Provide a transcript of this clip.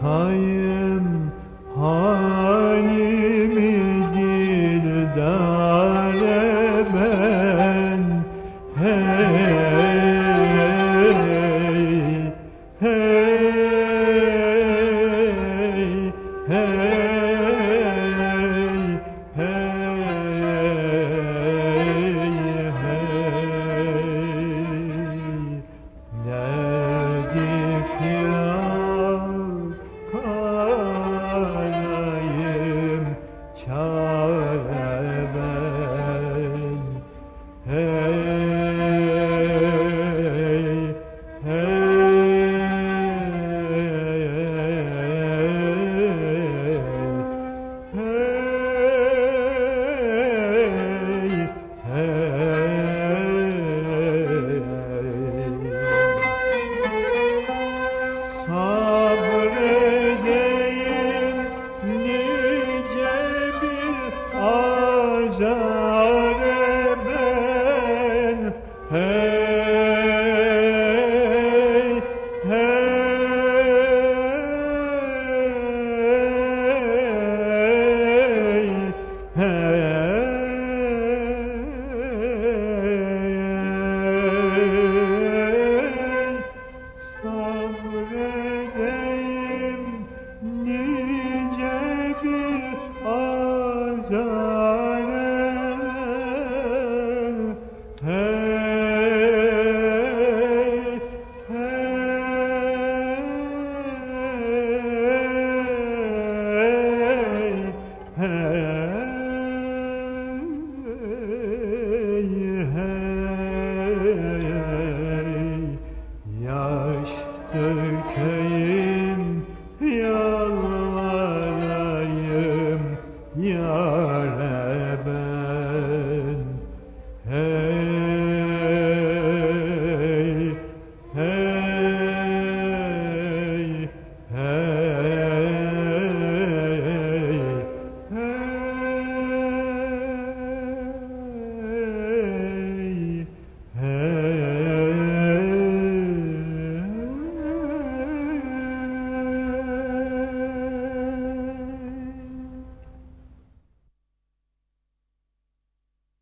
Anlatayım halimi ben Hey, Sabredeyim nice bir azare Sabredeyim nice bir azare Okay.